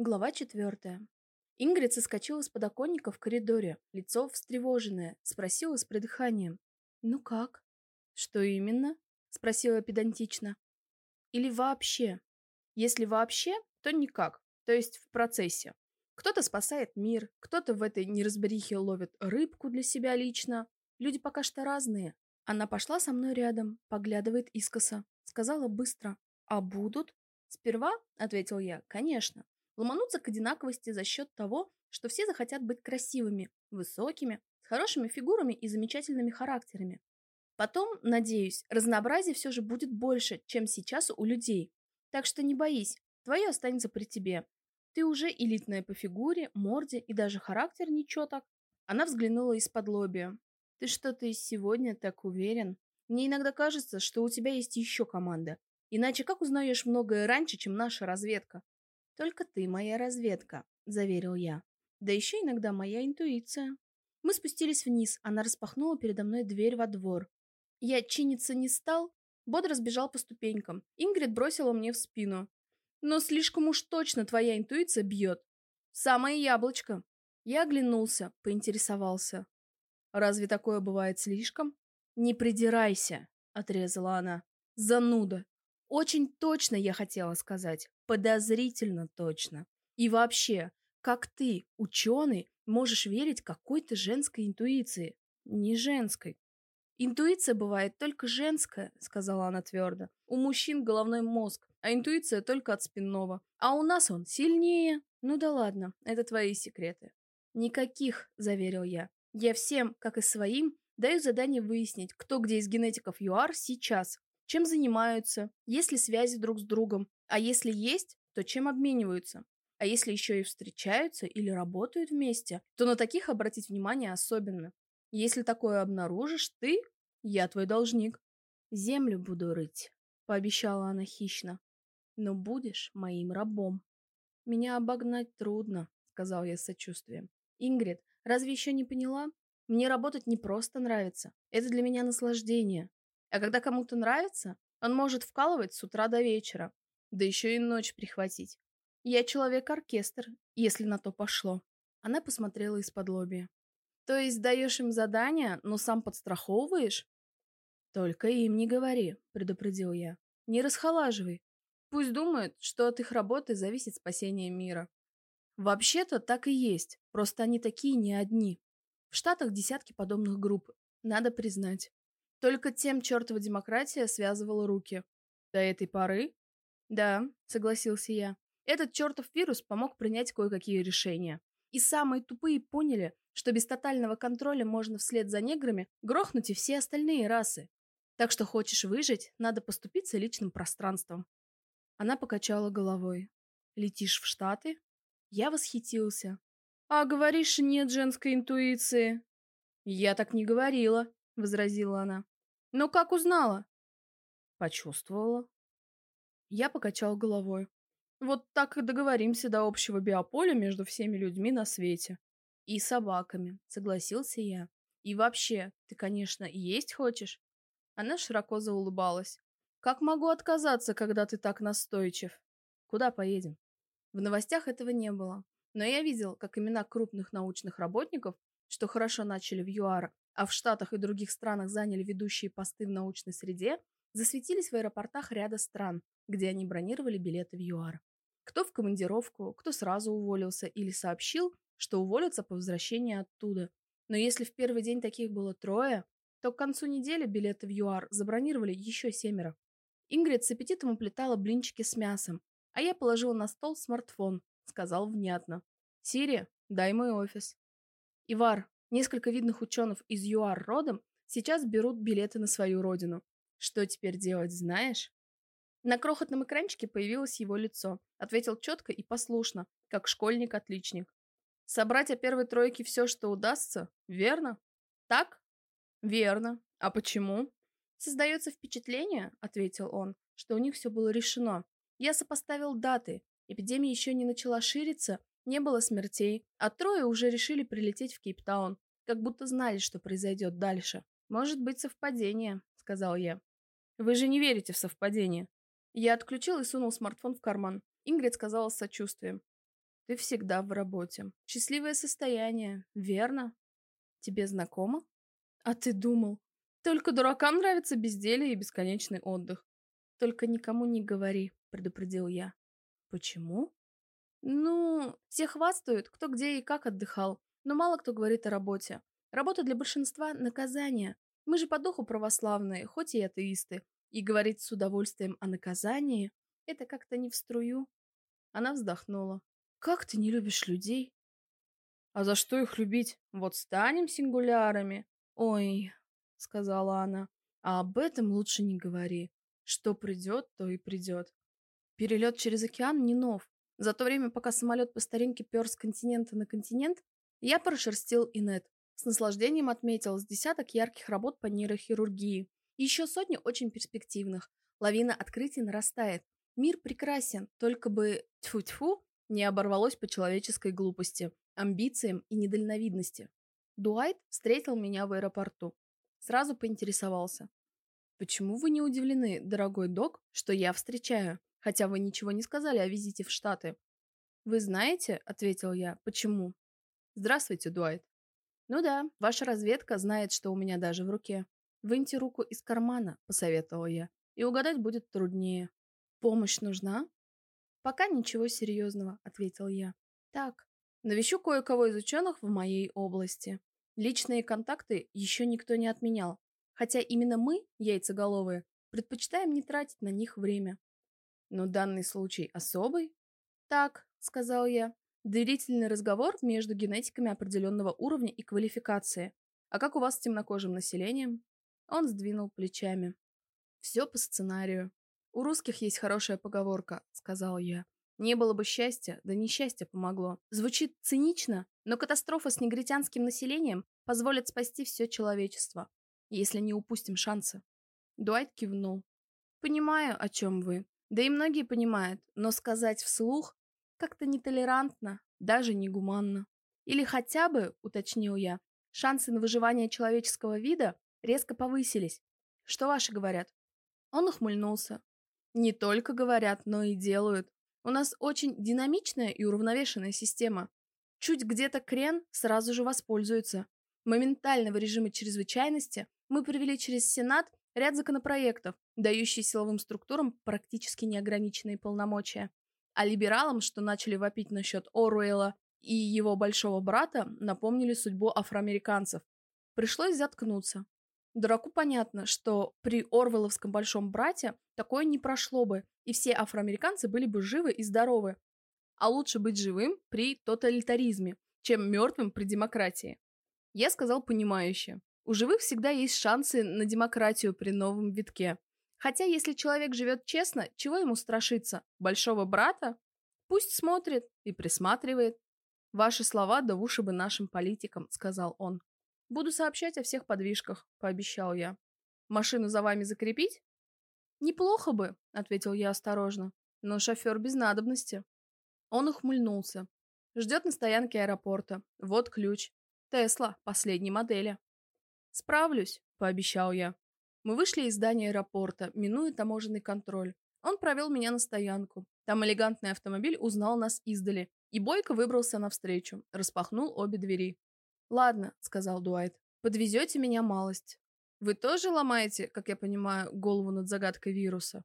Глава четвертая. Ингрид соскочила с подоконника в коридоре, лицо встревоженное, спросила с придыханием. «Ну как?» «Что именно?» — спросила педантично. «Или вообще?» «Если вообще, то никак, то есть в процессе. Кто-то спасает мир, кто-то в этой неразберихе ловит рыбку для себя лично. Люди пока что разные. Она пошла со мной рядом, поглядывает искоса. Сказала быстро. «А будут?» «Сперва», — ответил я, — «конечно ломануться к одинаковости за счет того, что все захотят быть красивыми, высокими, с хорошими фигурами и замечательными характерами. Потом, надеюсь, разнообразие все же будет больше, чем сейчас у людей. Так что не боись, твое останется при тебе. Ты уже элитная по фигуре, морде и даже характер ничего так. Она взглянула из-под лобия. Ты что-то из сегодня так уверен? Мне иногда кажется, что у тебя есть еще команда. Иначе как узнаешь многое раньше, чем наша разведка? «Только ты моя разведка», — заверил я. «Да еще иногда моя интуиция». Мы спустились вниз, она распахнула передо мной дверь во двор. Я чиниться не стал, бодро сбежал по ступенькам. Ингрид бросила мне в спину. «Но слишком уж точно твоя интуиция бьет. Самое яблочко». Я оглянулся, поинтересовался. «Разве такое бывает слишком?» «Не придирайся», — отрезала она. «Зануда. Очень точно я хотела сказать. Подозрительно точно. И вообще, как ты, ученый, можешь верить какой-то женской интуиции? Не женской. Интуиция бывает только женская, сказала она твердо. У мужчин головной мозг, а интуиция только от спинного. А у нас он сильнее. Ну да ладно, это твои секреты. Никаких, заверил я. Я всем, как и своим, даю задание выяснить, кто где из генетиков ЮАР сейчас, чем занимаются, есть ли связи друг с другом, а если есть, то чем обмениваются. А если еще и встречаются или работают вместе, то на таких обратить внимание особенно. Если такое обнаружишь, ты, я твой должник. Землю буду рыть, пообещала она хищно. Но будешь моим рабом. Меня обогнать трудно, сказал я с сочувствием. Ингрид, разве еще не поняла? Мне работать не просто нравится. Это для меня наслаждение. А когда кому-то нравится, он может вкалывать с утра до вечера, да еще и ночь прихватить. Я человек-оркестр, если на то пошло. Она посмотрела из-под лобия. То есть даешь им задания, но сам подстраховываешь? Только им не говори, предупредил я. Не расхолаживай. Пусть думают, что от их работы зависит спасение мира. Вообще-то так и есть, просто они такие не одни. В Штатах десятки подобных групп, надо признать. Только тем чертова демократия связывала руки. До этой поры? Да, согласился я. Этот чертов вирус помог принять кое-какие решения. И самые тупые поняли, что без тотального контроля можно вслед за неграми грохнуть и все остальные расы. Так что хочешь выжить, надо поступиться личным пространством. Она покачала головой. Летишь в Штаты? Я восхитился. А говоришь, нет женской интуиции. Я так не говорила возразила она. Но как узнала? Почувствовала. Я покачал головой. Вот так и договоримся до общего биополя между всеми людьми на свете. И собаками, согласился я. И вообще, ты, конечно, есть хочешь? Она широко заулыбалась. Как могу отказаться, когда ты так настойчив? Куда поедем? В новостях этого не было. Но я видел, как имена крупных научных работников, что хорошо начали в ЮАР, а в Штатах и других странах заняли ведущие посты в научной среде, засветились в аэропортах ряда стран, где они бронировали билеты в ЮАР. Кто в командировку, кто сразу уволился или сообщил, что уволятся по возвращении оттуда. Но если в первый день таких было трое, то к концу недели билеты в ЮАР забронировали еще семеро. Ингрид с аппетитом уплетала блинчики с мясом, а я положила на стол смартфон, сказал внятно. «Сири, дай мой офис». «Ивар, Несколько видных ученых из ЮАР родом сейчас берут билеты на свою родину. Что теперь делать, знаешь? На крохотном экранчике появилось его лицо. Ответил четко и послушно, как школьник-отличник. Собрать о первой тройке все, что удастся, верно? Так? Верно. А почему? Создается впечатление, ответил он, что у них все было решено. Я сопоставил даты. Эпидемия еще не начала шириться, не было смертей, а трое уже решили прилететь в Кейптаун, как будто знали, что произойдет дальше. «Может быть совпадение», — сказал я. «Вы же не верите в совпадение». Я отключил и сунул смартфон в карман. Ингрид сказала с сочувствием. Ты всегда в работе. Счастливое состояние, верно? Тебе знакомо? А ты думал, только дуракам нравится безделье и бесконечный отдых. Только никому не говори, предупредил я. Почему? Ну, все хвастают, кто где и как отдыхал, но мало кто говорит о работе. Работа для большинства – наказание. Мы же по духу православные, хоть и атеисты. И говорить с удовольствием о наказании – это как-то не в струю. Она вздохнула. «Как ты не любишь людей?» «А за что их любить? Вот станем сингулярами?» «Ой», — сказала она, — «а об этом лучше не говори. Что придет, то и придет. Перелет через океан не нов. За то время, пока самолет по старинке пер с континента на континент, я прошерстил инет. С наслаждением отметил с десяток ярких работ по нейрохирургии. И еще сотни очень перспективных. Лавина открытий нарастает. Мир прекрасен, только бы, тьфу-тьфу, не оборвалось по человеческой глупости, амбициям и недальновидности. Дуайт встретил меня в аэропорту. Сразу поинтересовался. «Почему вы не удивлены, дорогой док, что я встречаю, хотя вы ничего не сказали о визите в Штаты?» «Вы знаете, — ответил я, — почему?» «Здравствуйте, Дуайт». «Ну да, ваша разведка знает, что у меня даже в руке. Выньте руку из кармана», — посоветовал я, — «и угадать будет труднее». «Помощь нужна?» «Пока ничего серьезного», — ответил я. «Так, навещу кое-кого из ученых в моей области. Личные контакты еще никто не отменял, хотя именно мы, яйцеголовые, предпочитаем не тратить на них время. Но данный случай особый? Так, сказал я, доверительный разговор между генетиками определенного уровня и квалификации. А как у вас с темнокожим населением? Он сдвинул плечами. Все по сценарию. У русских есть хорошая поговорка, сказал я. Не было бы счастья, да несчастье помогло. Звучит цинично, но катастрофа с негритянским населением позволит спасти все человечество, если не упустим шансы. Дуайт кивнул. Понимаю, о чем вы. Да и многие понимают, но сказать вслух как-то нетолерантно, даже негуманно. Или хотя бы, уточнил я, шансы на выживание человеческого вида резко повысились. Что ваши говорят? Он ухмыльнулся. Не только говорят, но и делают. У нас очень динамичная и уравновешенная система. Чуть где-то крен сразу же воспользуется. Моментально в режиме чрезвычайности мы провели через Сенат ряд законопроектов, дающие силовым структурам практически неограниченные полномочия. А либералам, что начали вопить насчет Оруэлла и его большого брата, напомнили судьбу афроамериканцев. Пришлось заткнуться. Дураку понятно, что при Орвелловском большом брате такое не прошло бы, и все афроамериканцы были бы живы и здоровы. А лучше быть живым при тоталитаризме, чем мертвым при демократии. Я сказал понимающе. У живых всегда есть шансы на демократию при новом витке. Хотя если человек живет честно, чего ему страшиться? Большого брата? Пусть смотрит и присматривает. Ваши слова да в уши бы нашим политикам, сказал он. Буду сообщать о всех подвижках, пообещал я. Машину за вами закрепить? «Неплохо бы», — ответил я осторожно, — «но шофер без надобности». Он ухмыльнулся. Ждет на стоянке аэропорта. Вот ключ. Тесла, последней модели. «Справлюсь», — пообещал я. Мы вышли из здания аэропорта, минуя таможенный контроль. Он провел меня на стоянку. Там элегантный автомобиль узнал нас издали. И Бойко выбрался навстречу, распахнул обе двери. «Ладно», — сказал Дуайт, — «подвезете меня малость. Вы тоже ломаете, как я понимаю, голову над загадкой вируса?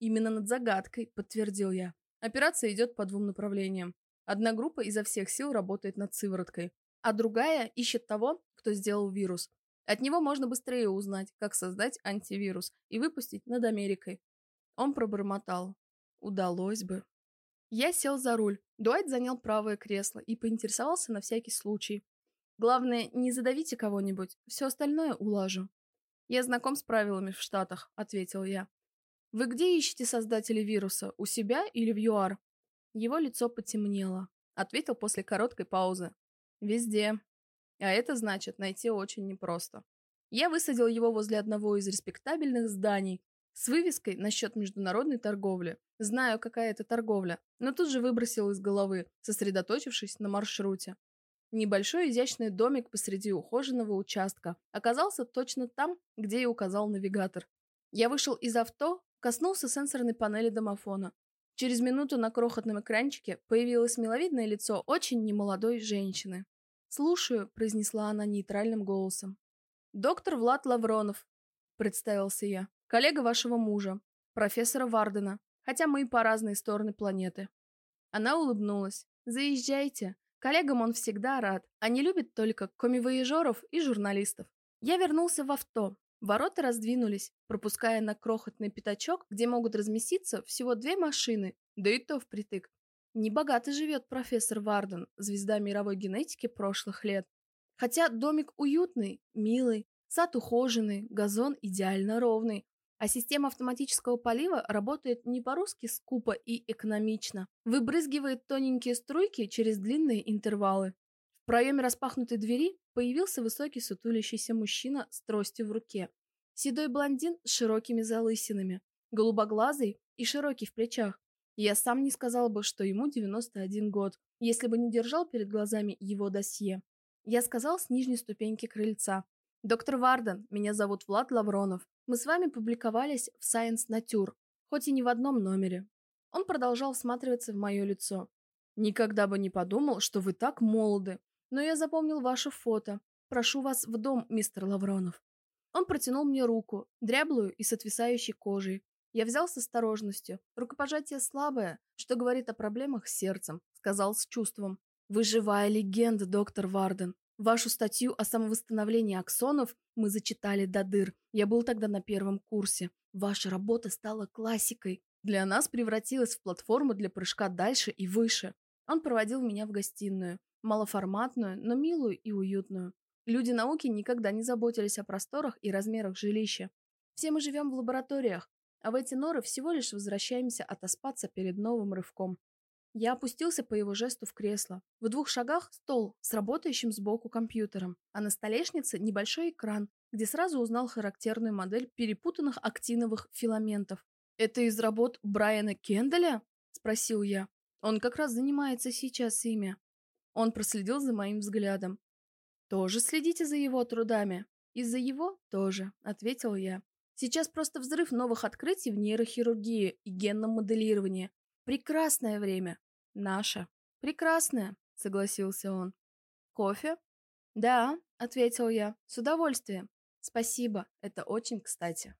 Именно над загадкой, подтвердил я. Операция идет по двум направлениям. Одна группа изо всех сил работает над сывороткой, а другая ищет того, кто сделал вирус. От него можно быстрее узнать, как создать антивирус и выпустить над Америкой. Он пробормотал. Удалось бы. Я сел за руль. Дуайт занял правое кресло и поинтересовался на всякий случай. Главное, не задавите кого-нибудь, все остальное улажу. «Я знаком с правилами в Штатах», — ответил я. «Вы где ищете создателей вируса? У себя или в ЮАР?» Его лицо потемнело. Ответил после короткой паузы. «Везде. А это значит найти очень непросто». Я высадил его возле одного из респектабельных зданий с вывеской насчет международной торговли. Знаю, какая это торговля, но тут же выбросил из головы, сосредоточившись на маршруте. Небольшой изящный домик посреди ухоженного участка оказался точно там, где и указал навигатор. Я вышел из авто, коснулся сенсорной панели домофона. Через минуту на крохотном экранчике появилось миловидное лицо очень немолодой женщины. «Слушаю», — произнесла она нейтральным голосом. «Доктор Влад Лавронов», — представился я, — «коллега вашего мужа, профессора Вардена, хотя мы и по разные стороны планеты». Она улыбнулась. «Заезжайте. Коллегам он всегда рад, а не любит только комивояжеров и журналистов». Я вернулся в авто, Ворота раздвинулись, пропуская на крохотный пятачок, где могут разместиться всего две машины, да и то впритык. Небогато живет профессор Варден, звезда мировой генетики прошлых лет. Хотя домик уютный, милый, сад ухоженный, газон идеально ровный, а система автоматического полива работает не по-русски скупо и экономично, выбрызгивает тоненькие струйки через длинные интервалы. В проеме распахнутой двери появился высокий сутулящийся мужчина с тростью в руке. Седой блондин с широкими залысинами, голубоглазый и широкий в плечах. Я сам не сказал бы, что ему 91 год, если бы не держал перед глазами его досье. Я сказал с нижней ступеньки крыльца. «Доктор Варден, меня зовут Влад Лавронов. Мы с вами публиковались в Science Nature, хоть и не в одном номере». Он продолжал всматриваться в мое лицо. «Никогда бы не подумал, что вы так молоды но я запомнил ваше фото. Прошу вас в дом, мистер Лавронов». Он протянул мне руку, дряблую и с отвисающей кожей. Я взял с осторожностью. Рукопожатие слабое, что говорит о проблемах с сердцем, сказал с чувством. «Вы живая легенда, доктор Варден. Вашу статью о самовосстановлении аксонов мы зачитали до дыр. Я был тогда на первом курсе. Ваша работа стала классикой. Для нас превратилась в платформу для прыжка дальше и выше. Он проводил меня в гостиную малоформатную, но милую и уютную. Люди науки никогда не заботились о просторах и размерах жилища. Все мы живем в лабораториях, а в эти норы всего лишь возвращаемся отоспаться перед новым рывком. Я опустился по его жесту в кресло. В двух шагах стол с работающим сбоку компьютером, а на столешнице небольшой экран, где сразу узнал характерную модель перепутанных актиновых филаментов. «Это из работ Брайана Кенделя?» – спросил я. Он как раз занимается сейчас ими. Он проследил за моим взглядом. «Тоже следите за его трудами?» «Из-за его тоже», — ответил я. «Сейчас просто взрыв новых открытий в нейрохирургии и генном моделировании. Прекрасное время. Наше. Прекрасное», — согласился он. «Кофе?» «Да», — ответил я. «С удовольствием. Спасибо, это очень кстати».